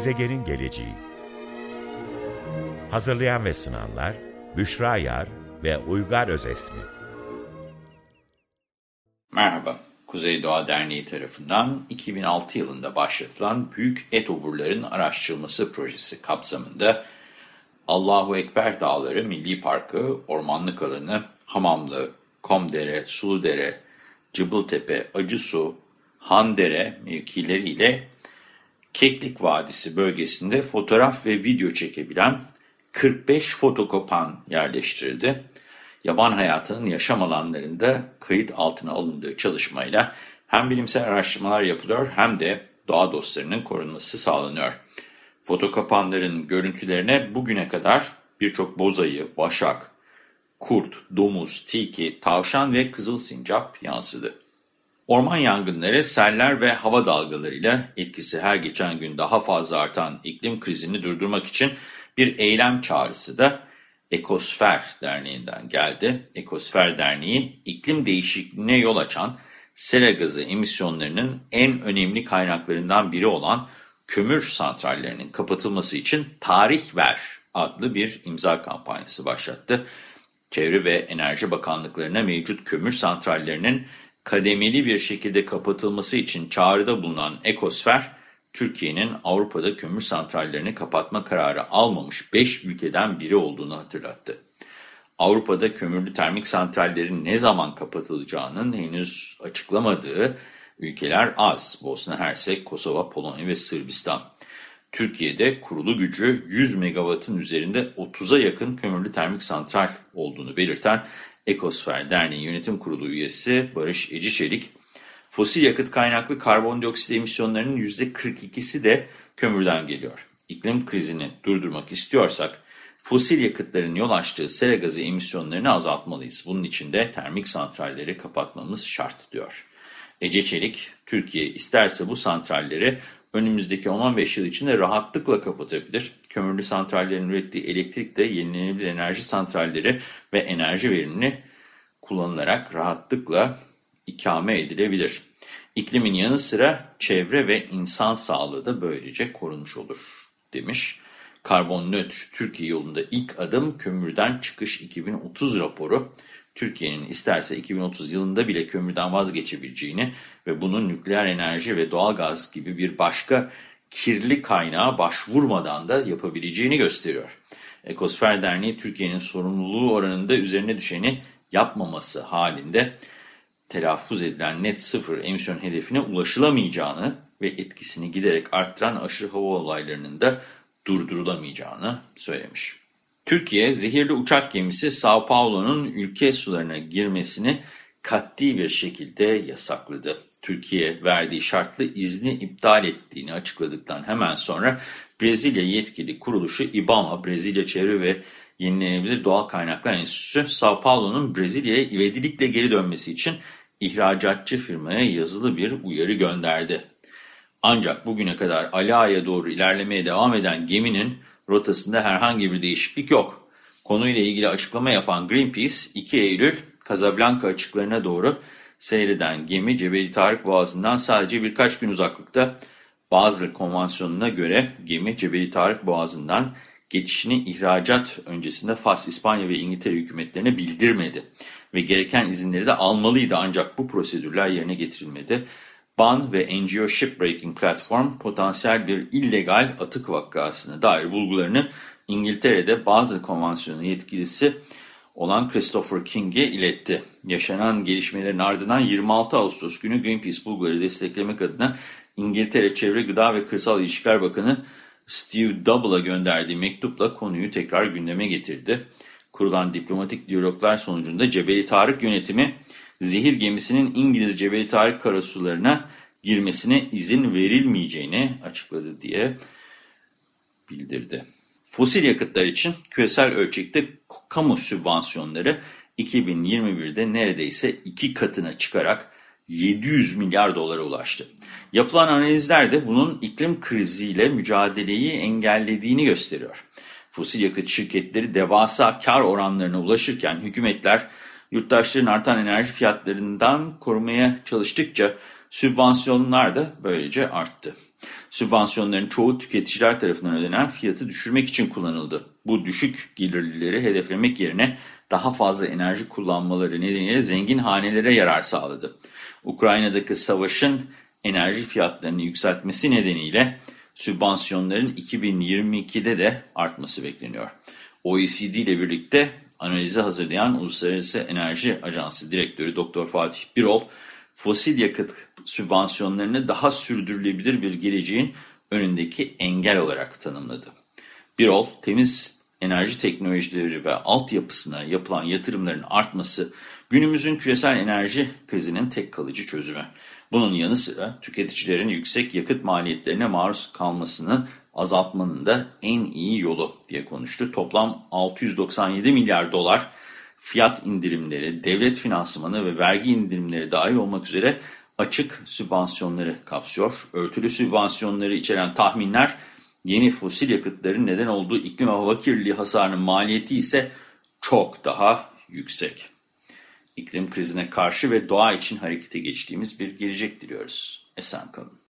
Gezegenin Geleceği Hazırlayan ve sunanlar Büşra Yar ve Uygar Özesmi. Merhaba, Kuzey Doğa Derneği tarafından 2006 yılında başlatılan Büyük Et Oburların Araştırılması Projesi kapsamında Allahu Ekber Dağları Milli Parkı, Ormanlık Alanı, Hamamlı, Komdere, Suludere, Cıbıltepe, Acısu, Handere mevkileriyle Keklik Vadisi bölgesinde fotoğraf ve video çekebilen 45 fotokopan yerleştirildi. Yaban hayatının yaşam alanlarında kayıt altına alındığı çalışmayla hem bilimsel araştırmalar yapılıyor hem de doğa dostlarının korunması sağlanıyor. Fotokopanların görüntülerine bugüne kadar birçok bozayı, başak, kurt, domuz, tilki, tavşan ve kızıl sincap yansıdı. Orman yangınları, seller ve hava dalgalarıyla etkisi her geçen gün daha fazla artan iklim krizini durdurmak için bir eylem çağrısı da Ekosfer Derneği'nden geldi. Ekosfer Derneği iklim değişikliğine yol açan sera gazı emisyonlarının en önemli kaynaklarından biri olan kömür santrallerinin kapatılması için Tarih Ver adlı bir imza kampanyası başlattı. Çevre ve Enerji Bakanlıklarına mevcut kömür santrallerinin kademeli bir şekilde kapatılması için çağrıda bulunan Ekosfer, Türkiye'nin Avrupa'da kömür santrallerini kapatma kararı almamış 5 ülkeden biri olduğunu hatırlattı. Avrupa'da kömürlü termik santrallerin ne zaman kapatılacağının henüz açıklamadığı ülkeler az. Bosna Hersek, Kosova, Polonya ve Sırbistan. Türkiye'de kurulu gücü 100 megawattın üzerinde 30'a yakın kömürlü termik santral olduğunu belirten Ekosfer Derneği Yönetim Kurulu üyesi Barış Eciçelik, fosil yakıt kaynaklı karbondioksit emisyonlarının %42'si de kömürden geliyor. İklim krizini durdurmak istiyorsak, fosil yakıtların yol açtığı sera gazı emisyonlarını azaltmalıyız. Bunun için de termik santralleri kapatmamız şart diyor. Ece Çelik, Türkiye isterse bu santralleri önümüzdeki 15 yıl içinde rahatlıkla kapatabilir. Kömürlü santrallerin ürettiği elektrik de yenilenebilir enerji santralleri ve enerji verimini kullanılarak rahatlıkla ikame edilebilir. İklimin yanı sıra çevre ve insan sağlığı da böylece korunmuş olur demiş. Karbon nötr Türkiye yolunda ilk adım kömürden çıkış 2030 raporu Türkiye'nin isterse 2030 yılında bile kömürden vazgeçebileceğini ve bunun nükleer enerji ve doğal gaz gibi bir başka kirli kaynağa başvurmadan da yapabileceğini gösteriyor. Ekosfer Derneği Türkiye'nin sorumluluğu oranında üzerine düşeni yapmaması halinde telaffuz edilen net sıfır emisyon hedefine ulaşılamayacağını ve etkisini giderek arttıran aşırı hava olaylarının da durdurulamayacağını söylemiş. Türkiye, zehirli uçak gemisi Sao Paulo'nun ülke sularına girmesini katli bir şekilde yasakladı. Türkiye verdiği şartlı izni iptal ettiğini açıkladıktan hemen sonra Brezilya yetkili kuruluşu IBAMA, Brezilya Çevre ve Yenilenebilir Doğal Kaynaklar Enstitüsü, Sao Paulo'nun Brezilya'ya ivedilikle geri dönmesi için ihracatçı firmaya yazılı bir uyarı gönderdi. Ancak bugüne kadar Alaa'ya doğru ilerlemeye devam eden geminin rotasında herhangi bir değişiklik yok. Konuyla ilgili açıklama yapan Greenpeace, 2 Eylül Casablanca açıklarına doğru seyreden gemi Cebeli Tarık Boğazı'ndan sadece birkaç gün uzaklıkta Basel Konvansiyonu'na göre gemi Cebeli Tarık Boğazı'ndan geçişini ihracat öncesinde Fas, İspanya ve İngiltere hükümetlerine bildirmedi ve gereken izinleri de almalıydı ancak bu prosedürler yerine getirilmedi. BAN ve NGO Shipbreaking Platform potansiyel bir illegal atık vakasına dair bulgularını İngiltere'de Basel Konvansiyonu yetkilisi olan Christopher King'e iletti. Yaşanan gelişmelerin ardından 26 Ağustos günü Greenpeace bulguları desteklemek adına İngiltere Çevre Gıda ve Kırsal İlişkiler Bakanı Steve Double'a gönderdiği mektupla konuyu tekrar gündeme getirdi. Kurulan diplomatik diyaloglar sonucunda Cebeli Tarık yönetimi zehir gemisinin İngiliz Cebeli Tarık karasularına girmesine izin verilmeyeceğini açıkladı diye bildirdi. Fosil yakıtlar için küresel ölçekte kamu sübvansiyonları 2021'de neredeyse iki katına çıkarak 700 milyar dolara ulaştı. Yapılan analizler de bunun iklim kriziyle mücadeleyi engellediğini gösteriyor. Fosil yakıt şirketleri devasa kar oranlarına ulaşırken hükümetler yurttaşların artan enerji fiyatlarından korumaya çalıştıkça sübvansiyonlar da böylece arttı. Sübvansiyonların çoğu tüketiciler tarafından ödenen fiyatı düşürmek için kullanıldı. Bu düşük gelirlileri hedeflemek yerine daha fazla enerji kullanmaları nedeniyle zengin hanelere yarar sağladı. Ukrayna'daki savaşın enerji fiyatlarını yükseltmesi nedeniyle sübvansiyonların 2022'de de artması bekleniyor. OECD ile birlikte analizi hazırlayan Uluslararası Enerji Ajansı Direktörü Dr. Fatih Birol, fosil yakıt sübvansiyonlarını daha sürdürülebilir bir geleceğin önündeki engel olarak tanımladı. Birol, temiz enerji teknolojileri ve altyapısına yapılan yatırımların artması günümüzün küresel enerji krizinin tek kalıcı çözümü. Bunun yanı sıra tüketicilerin yüksek yakıt maliyetlerine maruz kalmasını azaltmanın da en iyi yolu diye konuştu. Toplam 697 milyar dolar fiyat indirimleri, devlet finansmanı ve vergi indirimleri dahil olmak üzere açık sübvansiyonları kapsıyor. Örtülü sübvansiyonları içeren tahminler yeni fosil yakıtların neden olduğu iklim ve hava kirliliği hasarının maliyeti ise çok daha yüksek. İklim krizine karşı ve doğa için harekete geçtiğimiz bir gelecek diliyoruz. Esen kalın.